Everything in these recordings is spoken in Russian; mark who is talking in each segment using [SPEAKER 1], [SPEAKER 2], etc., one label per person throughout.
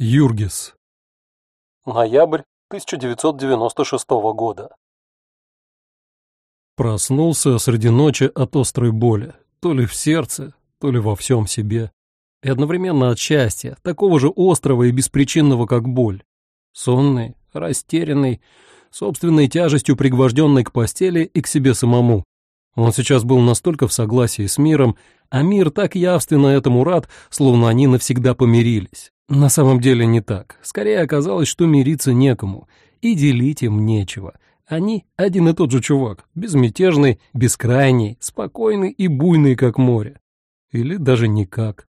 [SPEAKER 1] Юргис. Ноябрь 1996 года. Проснулся среди ночи от острой боли, то ли в сердце, то ли во всем себе, и одновременно от счастья, такого же острого и беспричинного, как боль. Сонный, растерянный, собственной тяжестью пригвожденный к постели и к себе самому. Он сейчас был настолько в согласии с миром, а мир так явственно этому рад, словно они навсегда помирились. На самом деле не так. Скорее оказалось, что мириться некому, и делить им нечего. Они один и тот же чувак, безмятежный, бескрайний, спокойный и буйный, как море. Или даже никак.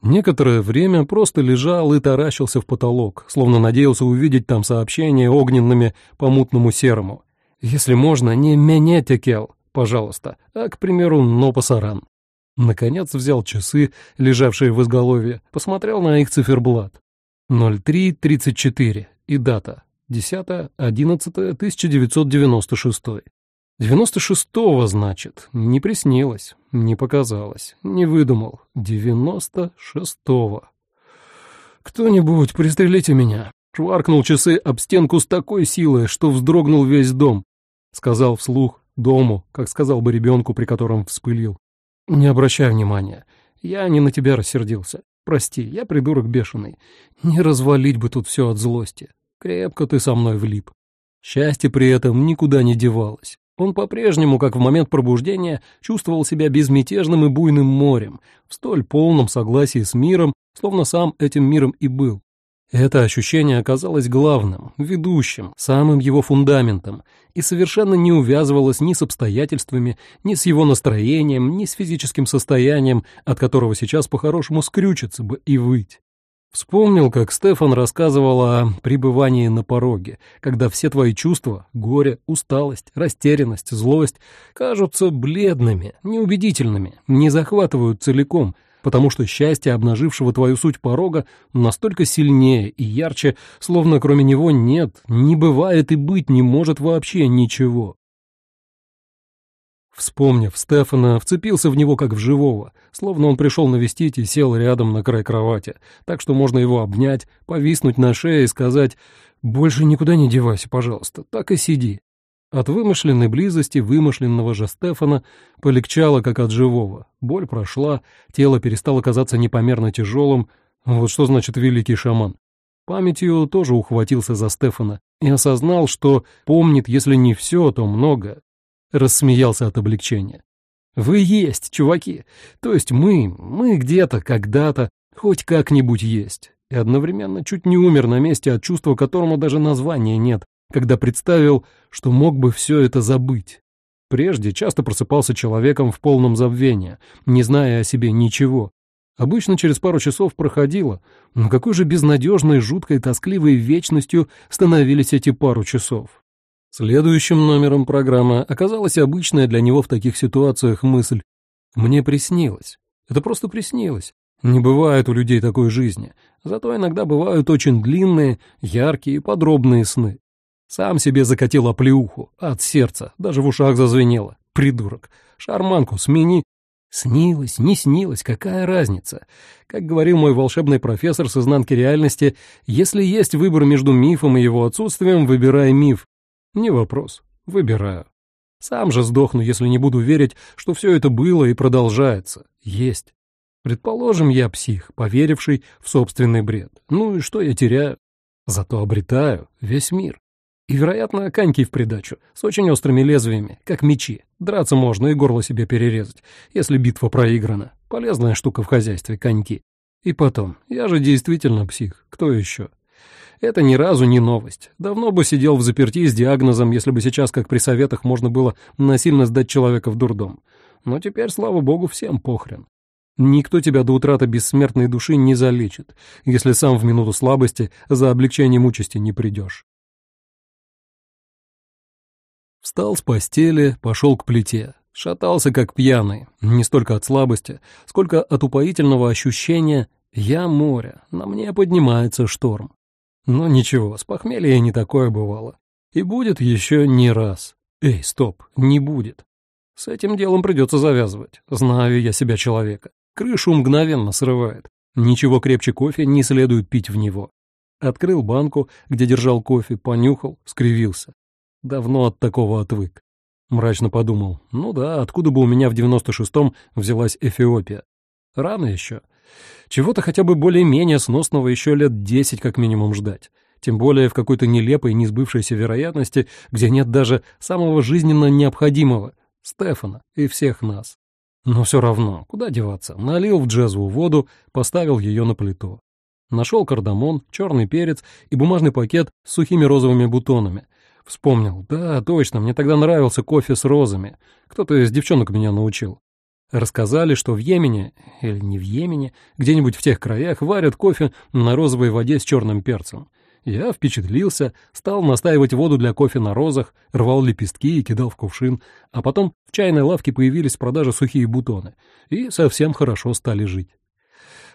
[SPEAKER 1] Некоторое время просто лежал и таращился в потолок, словно надеялся увидеть там сообщение огненными по мутному серому. Если можно, не меня текел, пожалуйста, а, к примеру, но пасаран. Наконец взял часы, лежавшие в изголовье, посмотрел на их циферблат. 03.34 и дата 10.11.1996. 96-го, значит, не приснилось, не показалось, не выдумал. 96-го. «Кто-нибудь, пристрелите меня!» Шваркнул часы об стенку с такой силой, что вздрогнул весь дом. Сказал вслух «дому», как сказал бы ребенку, при котором вспылил. «Не обращай внимания. Я не на тебя рассердился. Прости, я придурок бешеный. Не развалить бы тут все от злости. Крепко ты со мной влип». Счастье при этом никуда не девалось. Он по-прежнему, как в момент пробуждения, чувствовал себя безмятежным и буйным морем, в столь полном согласии с миром, словно сам этим миром и был. Это ощущение оказалось главным, ведущим, самым его фундаментом и совершенно не увязывалось ни с обстоятельствами, ни с его настроением, ни с физическим состоянием, от которого сейчас по-хорошему скрючиться бы и выть. Вспомнил, как Стефан рассказывал о пребывании на пороге, когда все твои чувства — горе, усталость, растерянность, злость — кажутся бледными, неубедительными, не захватывают целиком — потому что счастье, обнажившего твою суть порога, настолько сильнее и ярче, словно кроме него нет, не бывает и быть не может вообще ничего. Вспомнив Стефана, вцепился в него как в живого, словно он пришел навестить и сел рядом на край кровати, так что можно его обнять, повиснуть на шее и сказать «Больше никуда не девайся, пожалуйста, так и сиди». От вымышленной близости вымышленного же Стефана полегчало, как от живого. Боль прошла, тело перестало казаться непомерно тяжелым. Вот что значит великий шаман. Памятью тоже ухватился за Стефана и осознал, что помнит, если не все, то много. Рассмеялся от облегчения. «Вы есть, чуваки. То есть мы, мы где-то, когда-то, хоть как-нибудь есть». И одновременно чуть не умер на месте от чувства, которому даже названия нет, когда представил, что мог бы все это забыть. Прежде часто просыпался человеком в полном забвении, не зная о себе ничего. Обычно через пару часов проходило, но какой же безнадежной, жуткой, тоскливой вечностью становились эти пару часов. Следующим номером программы оказалась обычная для него в таких ситуациях мысль «Мне приснилось». Это просто приснилось. Не бывает у людей такой жизни, зато иногда бывают очень длинные, яркие, подробные сны. Сам себе закатил оплеуху, от сердца, даже в ушах зазвенело. Придурок. Шарманку смени. Снилось, не снилось, какая разница? Как говорил мой волшебный профессор с изнанки реальности, если есть выбор между мифом и его отсутствием, выбирай миф. Не вопрос. Выбираю. Сам же сдохну, если не буду верить, что все это было и продолжается. Есть. Предположим, я псих, поверивший в собственный бред. Ну и что я теряю? Зато обретаю весь мир. И, вероятно, коньки в придачу, с очень острыми лезвиями, как мечи. Драться можно и горло себе перерезать, если битва проиграна. Полезная штука в хозяйстве, коньки. И потом, я же действительно псих, кто еще? Это ни разу не новость. Давно бы сидел в заперти с диагнозом, если бы сейчас, как при советах, можно было насильно сдать человека в дурдом. Но теперь, слава богу, всем похрен. Никто тебя до утраты бессмертной души не залечит, если сам в минуту слабости за облегчением участи не придешь. Встал с постели, пошел к плите. Шатался как пьяный, не столько от слабости, сколько от упоительного ощущения «я море, на мне поднимается шторм». Но ничего, с похмелья не такое бывало. И будет еще не раз. Эй, стоп, не будет. С этим делом придется завязывать. Знаю я себя человека. Крышу мгновенно срывает. Ничего крепче кофе не следует пить в него. Открыл банку, где держал кофе, понюхал, скривился. Давно от такого отвык. Мрачно подумал, ну да, откуда бы у меня в девяносто шестом взялась Эфиопия? Рано еще. Чего-то хотя бы более-менее сносного еще лет десять как минимум ждать. Тем более в какой-то нелепой, несбывшейся вероятности, где нет даже самого жизненно необходимого — Стефана и всех нас. Но все равно, куда деваться? Налил в джезву воду, поставил ее на плиту. Нашел кардамон, черный перец и бумажный пакет с сухими розовыми бутонами. Вспомнил, да, точно, мне тогда нравился кофе с розами. Кто-то из девчонок меня научил. Рассказали, что в Йемене, или не в Йемене, где-нибудь в тех краях варят кофе на розовой воде с черным перцем. Я впечатлился, стал настаивать воду для кофе на розах, рвал лепестки и кидал в кувшин, а потом в чайной лавке появились в продаже сухие бутоны, и совсем хорошо стали жить.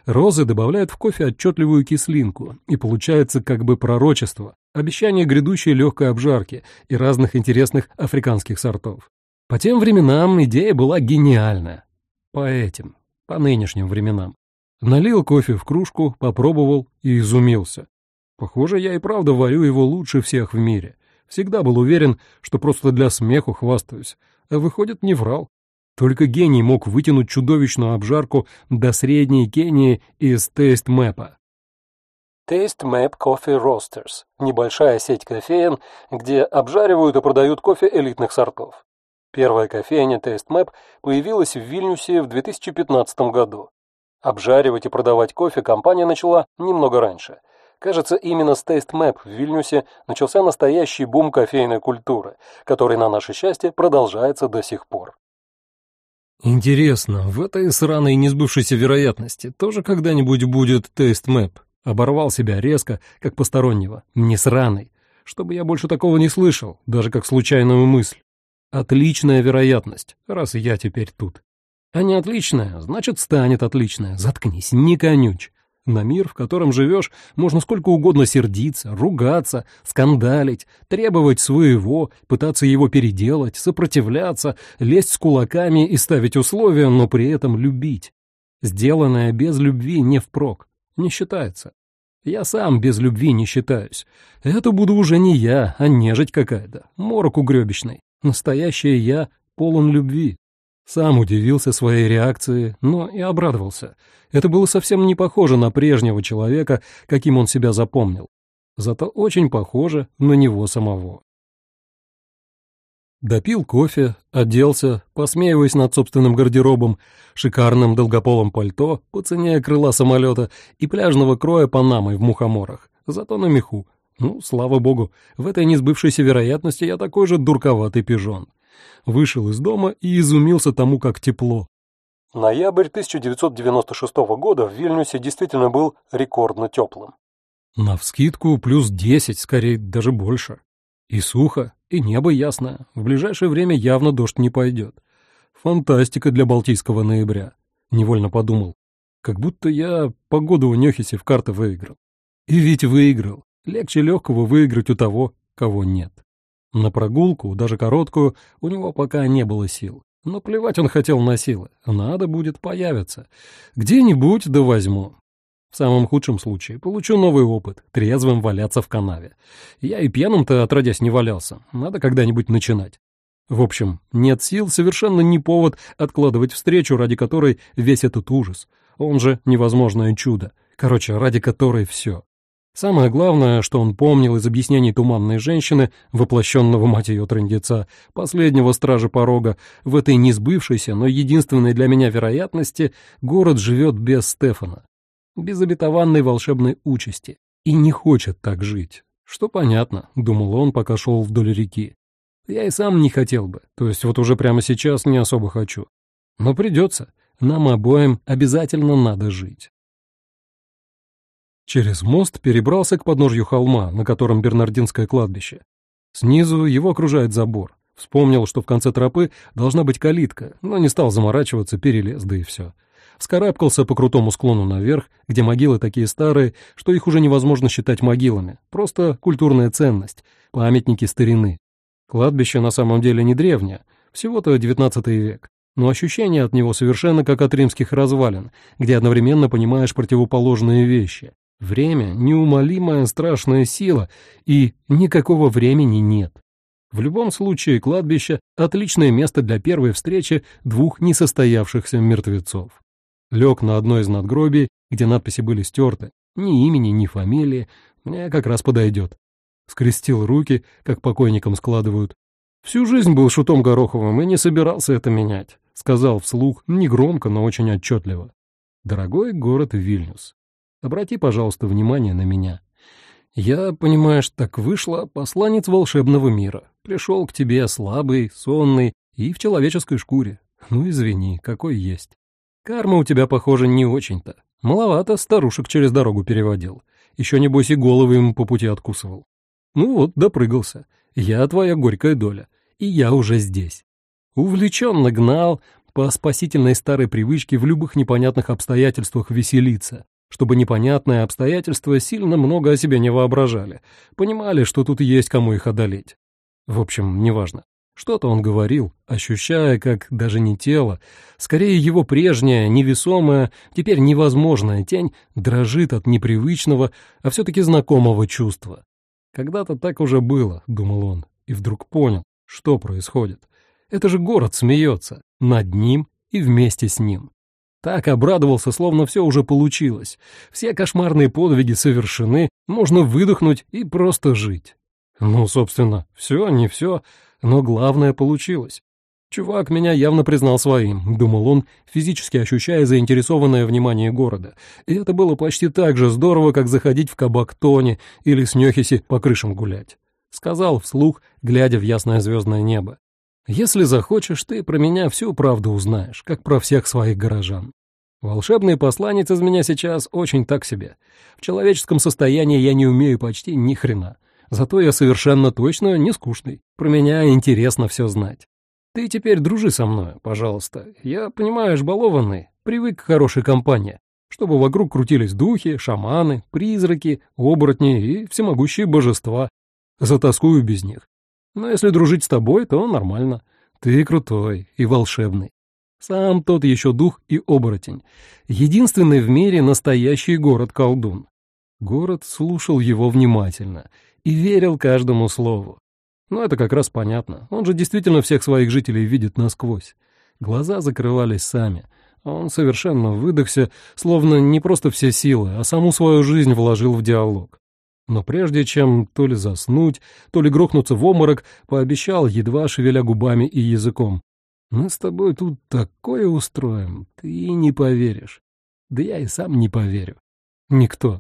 [SPEAKER 1] Розы добавляют в кофе отчетливую кислинку, и получается как бы пророчество, обещание грядущей легкой обжарки и разных интересных африканских сортов. По тем временам идея была гениальная. По этим, по нынешним временам. Налил кофе в кружку, попробовал и изумился. Похоже, я и правда варю его лучше всех в мире. Всегда был уверен, что просто для смеху хвастаюсь. А выходит, не врал. Только гений мог вытянуть чудовищную обжарку до средней Кении из Map.
[SPEAKER 2] Taste Map Coffee Roasters – небольшая сеть кофеен, где обжаривают и продают кофе элитных сортов. Первая кофейня Taste Map появилась в Вильнюсе в 2015 году. Обжаривать и продавать кофе компания начала немного раньше. Кажется, именно с Taste Map в Вильнюсе начался настоящий бум кофейной культуры, который, на наше счастье, продолжается до сих пор.
[SPEAKER 1] Интересно, в этой сраной несбывшейся вероятности тоже когда-нибудь будет тест-мэп? Оборвал себя резко, как постороннего, не сраный, чтобы я больше такого не слышал, даже как случайную мысль. Отличная вероятность, раз я теперь тут. А не отличная, значит, станет отличная. Заткнись, не конючь. На мир, в котором живешь, можно сколько угодно сердиться, ругаться, скандалить, требовать своего, пытаться его переделать, сопротивляться, лезть с кулаками и ставить условия, но при этом любить. Сделанное без любви не впрок, не считается. Я сам без любви не считаюсь. Это буду уже не я, а нежить какая-то, морок угребищный. Настоящее я полон любви. Сам удивился своей реакции, но и обрадовался. Это было совсем не похоже на прежнего человека, каким он себя запомнил. Зато очень похоже на него самого. Допил кофе, оделся, посмеиваясь над собственным гардеробом, шикарным долгополым пальто по цене крыла самолета и пляжного кроя панамой в мухоморах, зато на меху. Ну, слава богу, в этой несбывшейся вероятности я такой же дурковатый пижон вышел из дома и изумился тому, как тепло.
[SPEAKER 2] Ноябрь 1996 года в Вильнюсе действительно был рекордно теплым.
[SPEAKER 1] Навскидку плюс 10, скорее даже больше. И сухо, и небо ясное. В ближайшее время явно дождь не пойдет. Фантастика для Балтийского ноября. Невольно подумал. Как будто я погоду у Нехиси в карты выиграл. И ведь выиграл. Легче легкого выиграть у того, кого нет. На прогулку, даже короткую, у него пока не было сил. Но плевать он хотел на силы. Надо будет появиться. Где-нибудь да возьму. В самом худшем случае получу новый опыт, трезвым валяться в канаве. Я и пьяным-то отродясь не валялся. Надо когда-нибудь начинать. В общем, нет сил, совершенно не повод откладывать встречу, ради которой весь этот ужас. Он же невозможное чудо. Короче, ради которой все. Самое главное, что он помнил из объяснений туманной женщины, воплощенного мать ее трындеца, последнего стража порога, в этой несбывшейся, но единственной для меня вероятности, город живет без Стефана, без обетованной волшебной участи, и не хочет так жить. Что понятно, думал он, пока шел вдоль реки. Я и сам не хотел бы, то есть вот уже прямо сейчас не особо хочу. Но придется, нам обоим обязательно надо жить. Через мост перебрался к подножью холма, на котором Бернардинское кладбище. Снизу его окружает забор. Вспомнил, что в конце тропы должна быть калитка, но не стал заморачиваться, перелез, да и все. Вскарабкался по крутому склону наверх, где могилы такие старые, что их уже невозможно считать могилами, просто культурная ценность, памятники старины. Кладбище на самом деле не древнее, всего-то XIX век. но ощущение от него совершенно как от римских развалин, где одновременно понимаешь противоположные вещи. Время — неумолимая страшная сила, и никакого времени нет. В любом случае, кладбище — отличное место для первой встречи двух несостоявшихся мертвецов. Лег на одно из надгробий, где надписи были стерты. Ни имени, ни фамилии. Мне как раз подойдет. Скрестил руки, как покойникам складывают. Всю жизнь был шутом Гороховым и не собирался это менять. Сказал вслух, негромко, но очень отчетливо. Дорогой город Вильнюс, обрати, пожалуйста, внимание на меня. Я, понимаешь, так вышло, посланец волшебного мира. Пришел к тебе слабый, сонный и в человеческой шкуре. Ну, извини, какой есть. Карма у тебя, похоже, не очень-то. Маловато старушек через дорогу переводил. Еще, небось, и головы им по пути откусывал. Ну вот, допрыгался. Я твоя горькая доля. И я уже здесь. Увлеченно гнал по спасительной старой привычке в любых непонятных обстоятельствах веселиться, чтобы непонятные обстоятельства сильно много о себе не воображали, понимали, что тут есть кому их одолеть. В общем, неважно. Что-то он говорил, ощущая, как даже не тело, скорее его прежняя, невесомая, теперь невозможная тень дрожит от непривычного, а все-таки знакомого чувства. Когда-то так уже было, думал он, и вдруг понял, что происходит. Это же город смеется, над ним и вместе с ним. Так обрадовался, словно все уже получилось. Все кошмарные подвиги совершены, можно выдохнуть и просто жить. Ну, собственно, все, не все, но главное получилось. Чувак меня явно признал своим, думал он, физически ощущая заинтересованное внимание города. И это было почти так же здорово, как заходить в кабак Тони или с Нёхиси по крышам гулять. Сказал вслух, глядя в ясное звездное небо. «Если захочешь, ты про меня всю правду узнаешь, как про всех своих горожан. Волшебный посланец из меня сейчас очень так себе. В человеческом состоянии я не умею почти ни хрена. Зато я совершенно точно не скучный. Про меня интересно все знать. Ты теперь дружи со мной, пожалуйста. Я, понимаешь, балованный, привык к хорошей компании, чтобы вокруг крутились духи, шаманы, призраки, оборотни и всемогущие божества. Затаскую без них. Но если дружить с тобой, то нормально. Ты крутой и волшебный. Сам тот еще дух и оборотень. Единственный в мире настоящий город-колдун. Город слушал его внимательно — и верил каждому слову. Но это как раз понятно. Он же действительно всех своих жителей видит насквозь. Глаза закрывались сами, он совершенно выдохся, словно не просто все силы, а саму свою жизнь вложил в диалог. Но прежде чем то ли заснуть, то ли грохнуться в обморок, пообещал, едва шевеля губами и языком. «Мы с тобой тут такое устроим, ты не поверишь. Да я и сам не поверю. Никто.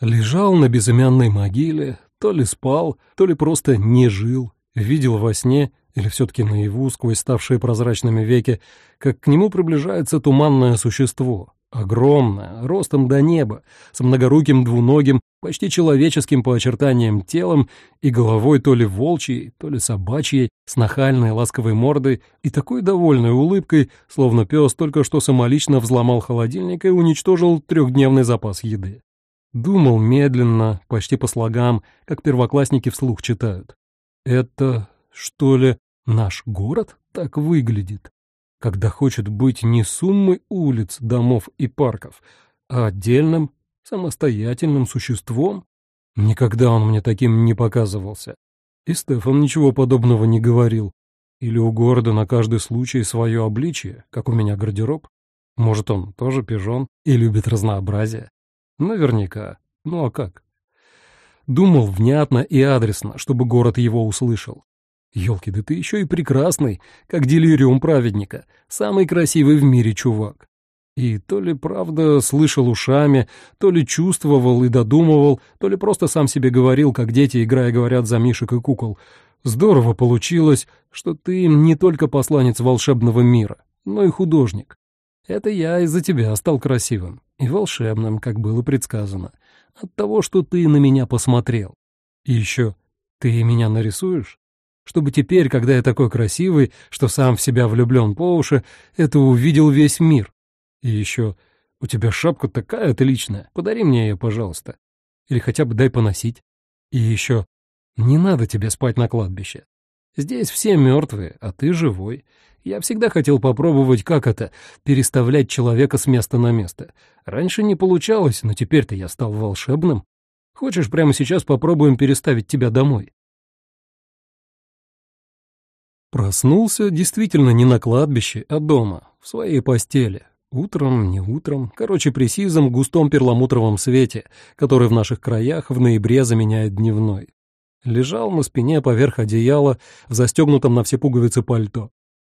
[SPEAKER 1] Лежал на безымянной могиле, то ли спал, то ли просто не жил, видел во сне, или все-таки наяву, сквозь ставшие прозрачными веки, как к нему приближается туманное существо, огромное, ростом до неба, с многоруким двуногим, почти человеческим по очертаниям телом и головой то ли волчьей, то ли собачьей, с нахальной ласковой мордой и такой довольной улыбкой, словно пес только что самолично взломал холодильник и уничтожил трехдневный запас еды. Думал медленно, почти по слогам, как первоклассники вслух читают. Это, что ли, наш город так выглядит? Когда хочет быть не суммой улиц, домов и парков, а отдельным, самостоятельным существом? Никогда он мне таким не показывался. И Стефан ничего подобного не говорил. Или у города на каждый случай свое обличие, как у меня гардероб? Может, он тоже пижон и любит разнообразие? Наверняка. Ну а как? Думал внятно и адресно, чтобы город его услышал. Ёлки, да ты еще и прекрасный, как делириум праведника, самый красивый в мире чувак. И то ли правда слышал ушами, то ли чувствовал и додумывал, то ли просто сам себе говорил, как дети, играя, говорят за мишек и кукол. Здорово получилось, что ты не только посланец волшебного мира, но и художник. Это я из-за тебя стал красивым и волшебным, как было предсказано, от того, что ты на меня посмотрел. И еще, ты меня нарисуешь? Чтобы теперь, когда я такой красивый, что сам в себя влюблен по уши, это увидел весь мир. И еще, у тебя шапка такая отличная, подари мне ее, пожалуйста. Или хотя бы дай поносить. И еще, не надо тебе спать на кладбище. Здесь все мертвые, а ты живой. Я всегда хотел попробовать, как это — переставлять человека с места на место. Раньше не получалось, но теперь-то я стал волшебным. Хочешь, прямо сейчас попробуем переставить тебя домой?» Проснулся действительно не на кладбище, а дома, в своей постели. Утром, не утром, короче, при сизом густом перламутровом свете, который в наших краях в ноябре заменяет дневной. Лежал на спине поверх одеяла в застегнутом на все пуговицы пальто.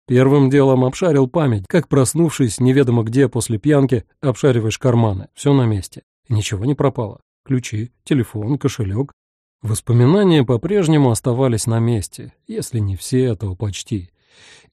[SPEAKER 1] Первым делом обшарил память, как проснувшись неведомо где после пьянки, обшариваешь карманы, все на месте. ничего не пропало. Ключи, телефон, кошелек. Воспоминания по-прежнему оставались на месте, если не все, то почти.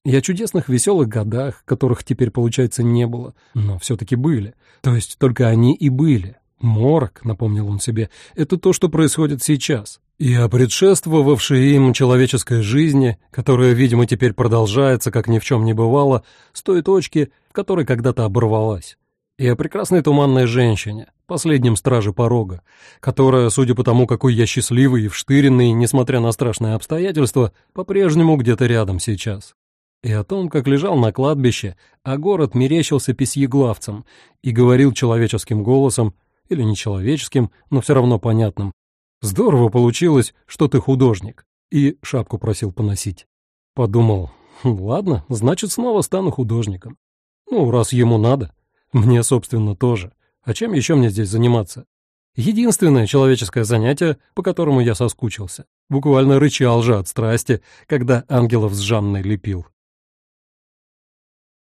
[SPEAKER 1] И о чудесных веселых годах, которых теперь, получается, не было, но все-таки были. То есть только они и были. Морок, напомнил он себе, это то, что происходит сейчас. И о предшествовавшей им человеческой жизни, которая, видимо, теперь продолжается, как ни в чем не бывало, с той точки, в которой когда-то оборвалась и о прекрасной туманной женщине, последнем страже порога, которая, судя по тому, какой я счастливый и вштыренный, несмотря на страшные обстоятельства, по-прежнему где-то рядом сейчас. И о том, как лежал на кладбище, а город мерещился письеглавцем и говорил человеческим голосом, или нечеловеческим, но все равно понятным. «Здорово получилось, что ты художник», и шапку просил поносить. Подумал, «Хм, ладно, значит, снова стану художником. Ну, раз ему надо. Мне, собственно, тоже. А чем еще мне здесь заниматься? Единственное человеческое занятие, по которому я соскучился. Буквально рычал же от страсти, когда ангелов с Жанной лепил.